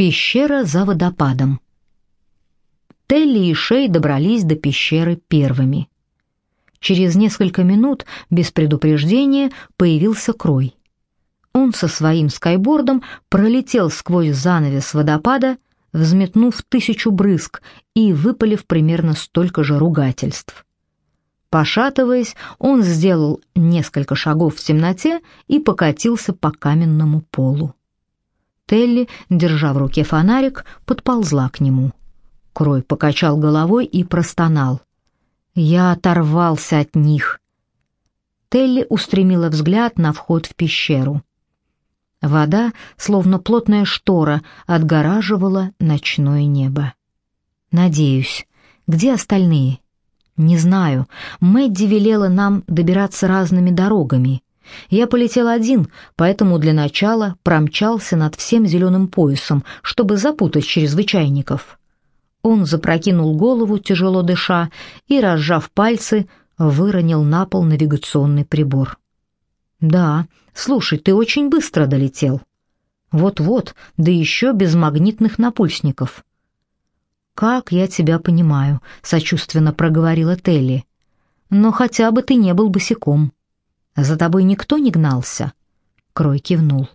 Пещера за водопадом. Телли и Шей добрались до пещеры первыми. Через несколько минут без предупреждения появился Крой. Он со своим скайбордом пролетел сквозь занавес водопада, взметнув тысячу брызг и выпалив примерно столько же ругательств. Пошатываясь, он сделал несколько шагов в темноте и покатился по каменному полу. Телли, держа в руке фонарик, подползла к нему. Крой покачал головой и простонал. «Я оторвался от них». Телли устремила взгляд на вход в пещеру. Вода, словно плотная штора, отгораживала ночное небо. «Надеюсь. Где остальные?» «Не знаю. Мэдди велела нам добираться разными дорогами. Я полетел один, поэтому для начала промчался над всем зеленым поясом, чтобы запутать чрезвычайников». Он запрокинул голову, тяжело дыша, и, разжав пальцы, выронил на пол навигационный прибор. «Да, слушай, ты очень быстро долетел. Вот-вот, да еще без магнитных напульсников». «Как я тебя понимаю», — сочувственно проговорила Телли. «Но хотя бы ты не был босиком. За тобой никто не гнался?» Крой кивнул.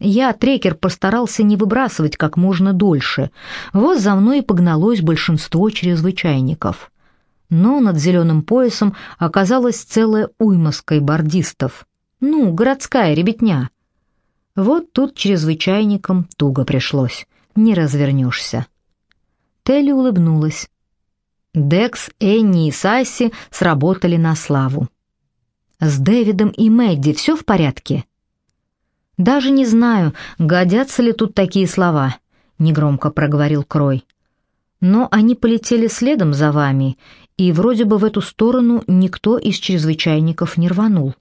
Я, трекер, постарался не выбрасывать как можно дольше. Вот за мной и погналось большинство чрезвычайников. Но над зеленым поясом оказалась целая уйма скайбордистов. Ну, городская ребятня. Вот тут чрезвычайникам туго пришлось. Не развернешься. Телли улыбнулась. Декс, Энни и Сасси сработали на славу. «С Дэвидом и Мэдди все в порядке?» «Даже не знаю, годятся ли тут такие слова», — негромко проговорил Крой. «Но они полетели следом за вами, и вроде бы в эту сторону никто из чрезвычайников не рванул.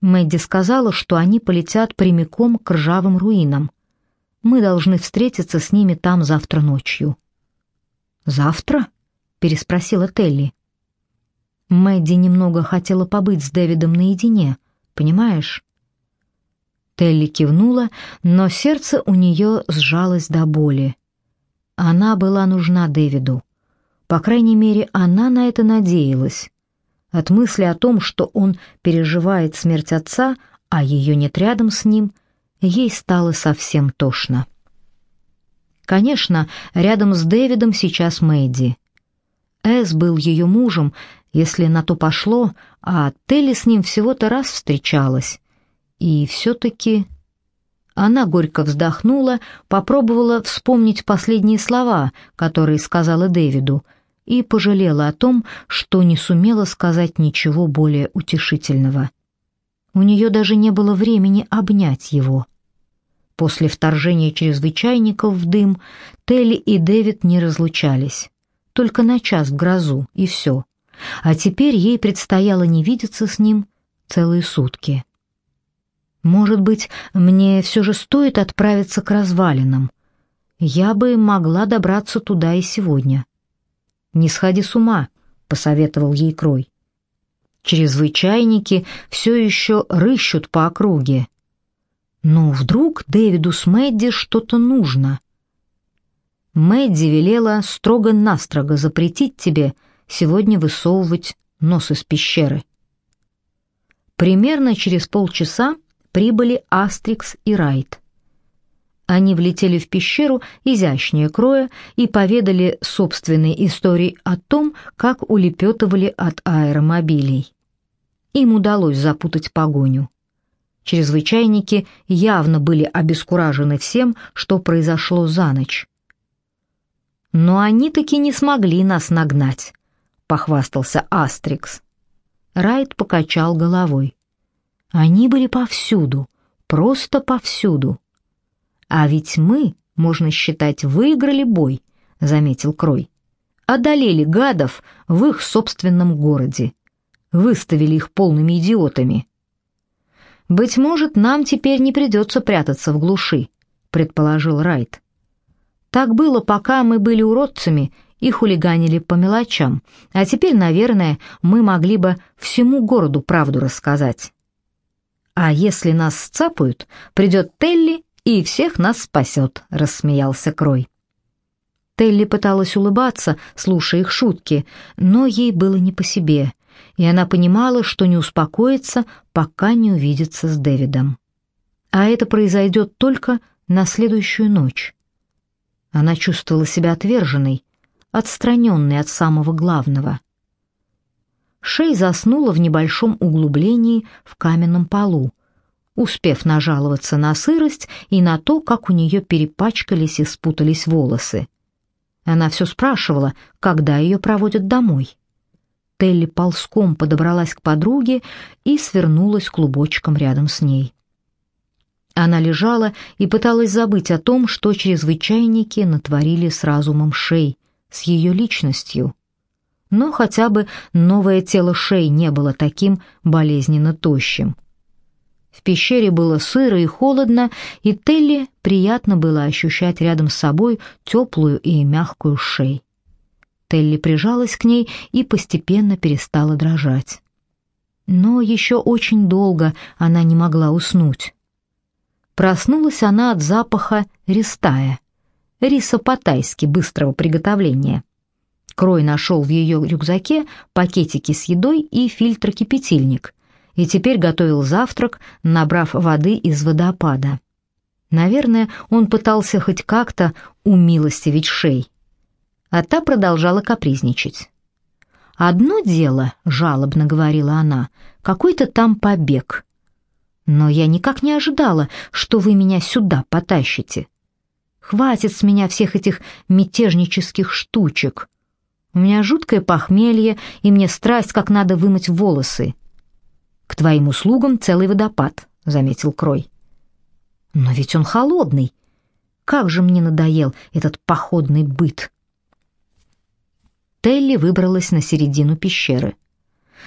Мэдди сказала, что они полетят прямиком к ржавым руинам. Мы должны встретиться с ними там завтра ночью». «Завтра?» — переспросила Телли. Мэдди немного хотела побыть с Дэвидом наедине, понимаешь? Телли кивнула, но сердце у нее сжалось до боли. Она была нужна Дэвиду. По крайней мере, она на это надеялась. От мысли о том, что он переживает смерть отца, а ее нет рядом с ним, ей стало совсем тошно. Конечно, рядом с Дэвидом сейчас Мэдди. Эс был ее мужем, если на то пошло, а Телли с ним всего-то раз встречалась. И все-таки... Она горько вздохнула, попробовала вспомнить последние слова, которые сказала Дэвиду, и пожалела о том, что не сумела сказать ничего более утешительного. У нее даже не было времени обнять его. После вторжения чрезвычайников в дым Телли и Дэвид не разлучались. Только на час в грозу, и все. А теперь ей предстояло не видеться с ним целые сутки. Может быть, мне все же стоит отправиться к развалинам. Я бы могла добраться туда и сегодня. «Не сходи с ума», — посоветовал ей Крой. «Чрезвычайники все еще рыщут по округе. Но вдруг Дэвиду с Мэдди что-то нужно?» Мэдди велела строго-настрого запретить тебе сегодня высовывать нос из пещеры. Примерно через полчаса прибыли Астрикс и Райт. Они влетели в пещеру изящнее кроя и поведали собственные истории о том, как улепетывали от аэромобилей. Им удалось запутать погоню. Чрезвычайники явно были обескуражены всем, что произошло за ночь. Но они таки не смогли нас нагнать, похвастался Астрикс. Райт покачал головой. Они были повсюду, просто повсюду. А ведь мы, можно считать, выиграли бой, заметил Крой. Одолели гадов в их собственном городе. Выставили их полными идиотами. Быть может, нам теперь не придется прятаться в глуши, предположил Райт. Так было, пока мы были уродцами и хулиганили по мелочам, а теперь, наверное, мы могли бы всему городу правду рассказать. А если нас сцапают, придет Телли и всех нас спасет», — рассмеялся Крой. Телли пыталась улыбаться, слушая их шутки, но ей было не по себе, и она понимала, что не успокоится, пока не увидится с Дэвидом. А это произойдет только на следующую ночь. Она чувствовала себя отверженной, отстраненной от самого главного. Шей заснула в небольшом углублении в каменном полу, успев нажаловаться на сырость и на то, как у нее перепачкались и спутались волосы. Она все спрашивала, когда ее проводят домой. Телли ползком подобралась к подруге и свернулась клубочком рядом с ней. Она лежала и пыталась забыть о том, что чрезвычайники натворили с разумом Шей, с ее личностью. Но хотя бы новое тело Шей не было таким болезненно тощим. В пещере было сыро и холодно, и Телли приятно было ощущать рядом с собой теплую и мягкую шею. Телли прижалась к ней и постепенно перестала дрожать. Но еще очень долго она не могла уснуть. Проснулась она от запаха ристая, риса по-тайски быстрого приготовления. Крой нашел в ее рюкзаке пакетики с едой и фильтр-кипятильник — и теперь готовил завтрак, набрав воды из водопада. Наверное, он пытался хоть как-то умилостивить Шей. А та продолжала капризничать. «Одно дело», — жалобно говорила она, — «какой-то там побег. Но я никак не ожидала, что вы меня сюда потащите. Хватит с меня всех этих мятежнических штучек. У меня жуткое похмелье, и мне страсть, как надо вымыть волосы. К твоим услугам целый водопад, заметил Крой. Но ведь он холодный. Как же мне надоел этот походный быт. Телли выбралась на середину пещеры.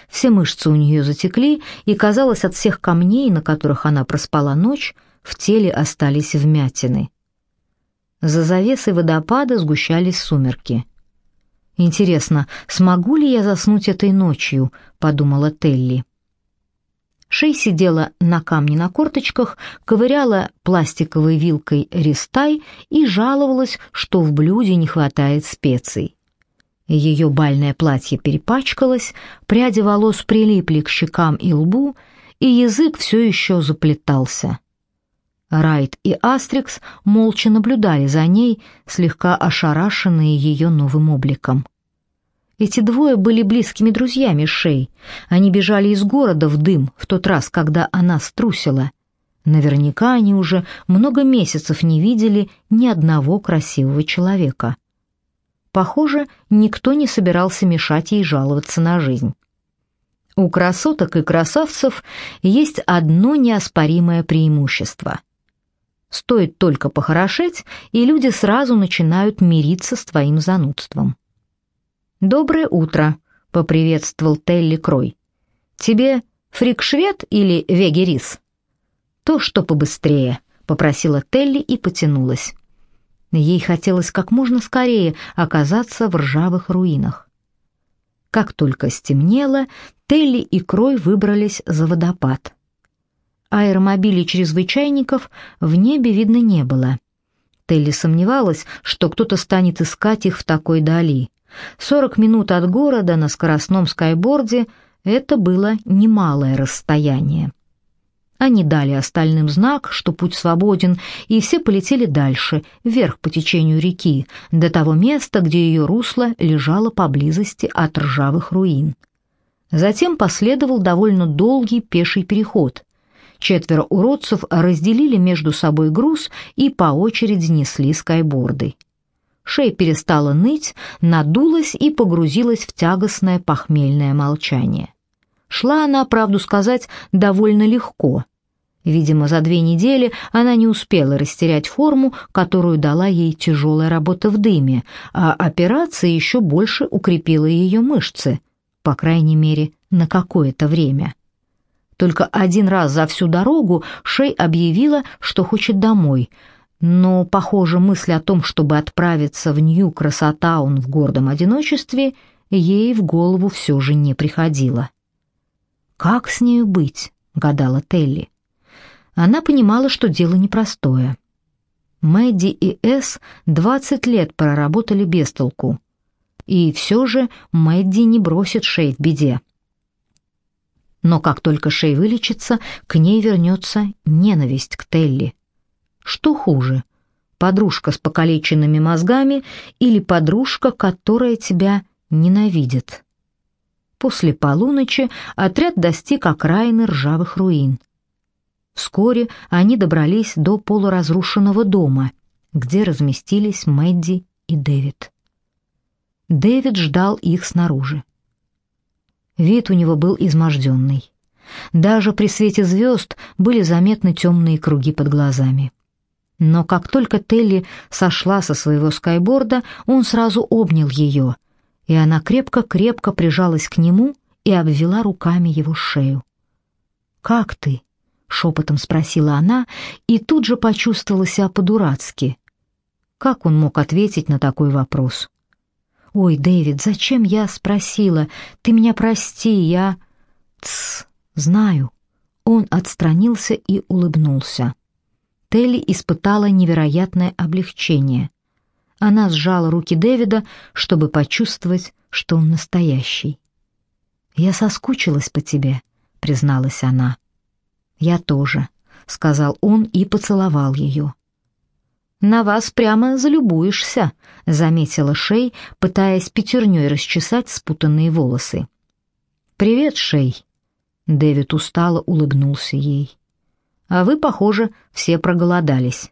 Все мышцы у нее затекли, и, казалось, от всех камней, на которых она проспала ночь, в теле остались вмятины. За завесой водопада сгущались сумерки. «Интересно, смогу ли я заснуть этой ночью?» — подумала Телли. Шей сидела на камне на корточках, ковыряла пластиковой вилкой ристай и жаловалась, что в блюде не хватает специй. Ее бальное платье перепачкалось, пряди волос прилипли к щекам и лбу, и язык все еще заплетался. Райт и Астрикс молча наблюдали за ней, слегка ошарашенные ее новым обликом. Эти двое были близкими друзьями Шей. Они бежали из города в дым в тот раз, когда она струсила. Наверняка они уже много месяцев не видели ни одного красивого человека. Похоже, никто не собирался мешать ей жаловаться на жизнь. У красоток и красавцев есть одно неоспоримое преимущество. Стоит только похорошеть, и люди сразу начинают мириться с твоим занудством. «Доброе утро», — поприветствовал Телли Крой. «Тебе фрик-швед или веги-рис?» «То, что побыстрее», — попросила Телли и потянулась. Ей хотелось как можно скорее оказаться в ржавых руинах. Как только стемнело, Телли и Крой выбрались за водопад. Аэромобилей чрезвычайников в небе видно не было. Телли сомневалась, что кто-то станет искать их в такой дали. Сорок минут от города на скоростном скайборде — это было немалое расстояние. Они дали остальным знак, что путь свободен, и все полетели дальше, вверх по течению реки, до того места, где ее русло лежало поблизости от ржавых руин. Затем последовал довольно долгий пеший переход. Четверо уродцев разделили между собой груз и по очереди несли скайборды. Шея перестала ныть, надулась и погрузилась в тягостное похмельное молчание. Шла она, правду сказать, довольно легко. Видимо, за две недели она не успела растерять форму, которую дала ей тяжелая работа в дыме, а операция еще больше укрепила ее мышцы, по крайней мере, на какое-то время. Только один раз за всю дорогу Шей объявила, что хочет домой — но, похоже, мысль о том, чтобы отправиться в Нью-Красотаун в гордом одиночестве, ей в голову все же не приходила. «Как с нею быть?» — гадала Телли. Она понимала, что дело непростое. Мэдди и Эс 20 лет проработали без толку. И все же Мэдди не бросит Шей в беде. Но как только Шей вылечится, к ней вернется ненависть к Телли. Что хуже, подружка с покалеченными мозгами или подружка, которая тебя ненавидит? После полуночи отряд достиг окраины ржавых руин. Вскоре они добрались до полуразрушенного дома, где разместились Мэдди и Дэвид. Дэвид ждал их снаружи. Вид у него был изможденный. Даже при свете звезд были заметны темные круги под глазами. Но как только Телли сошла со своего скайборда, он сразу обнял ее, и она крепко-крепко прижалась к нему и обвела руками его шею. «Как ты?» — шепотом спросила она и тут же почувствовала себя по-дурацки. Как он мог ответить на такой вопрос? «Ой, Дэвид, зачем я спросила? Ты меня прости, я...» «Тсс, знаю». Он отстранился и улыбнулся. Телли испытала невероятное облегчение. Она сжала руки Дэвида, чтобы почувствовать, что он настоящий. «Я соскучилась по тебе», — призналась она. «Я тоже», — сказал он и поцеловал ее. «На вас прямо залюбуешься», — заметила Шей, пытаясь пятерней расчесать спутанные волосы. «Привет, Шей», — Дэвид устало улыбнулся ей. «А вы, похоже, все проголодались».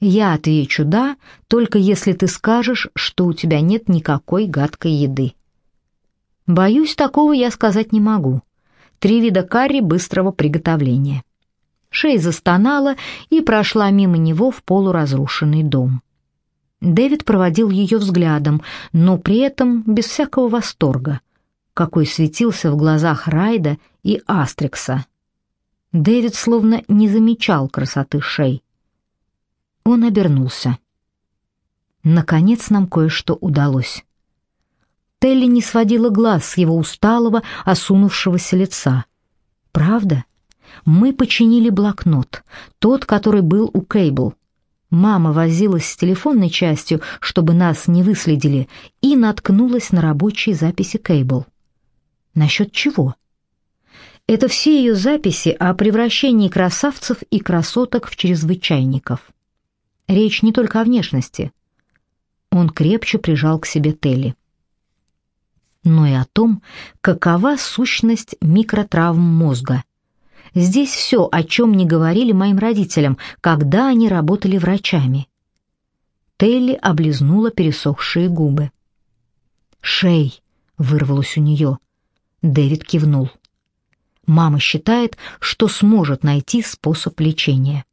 «Я отвечу «да», только если ты скажешь, что у тебя нет никакой гадкой еды». «Боюсь, такого я сказать не могу три вида карри быстрого приготовления. Шей застонала и прошла мимо него в полуразрушенный дом. Дэвид проводил ее взглядом, но при этом без всякого восторга, какой светился в глазах Райда и Астрикса. Дэвид словно не замечал красоты Шей. Он обернулся. Наконец нам кое-что удалось. Телли не сводила глаз с его усталого, осунувшегося лица. «Правда? Мы починили блокнот, тот, который был у Кейбл. Мама возилась с телефонной частью, чтобы нас не выследили, и наткнулась на рабочие записи Кейбл. Насчет чего?» Это все ее записи о превращении красавцев и красоток в чрезвычайников. Речь не только о внешности. Он крепче прижал к себе Телли но и о том, какова сущность микротравм мозга. Здесь все, о чем не говорили моим родителям, когда они работали врачами. Телли облизнула пересохшие губы. «Шей!» — вырвалось у нее. Дэвид кивнул. «Мама считает, что сможет найти способ лечения».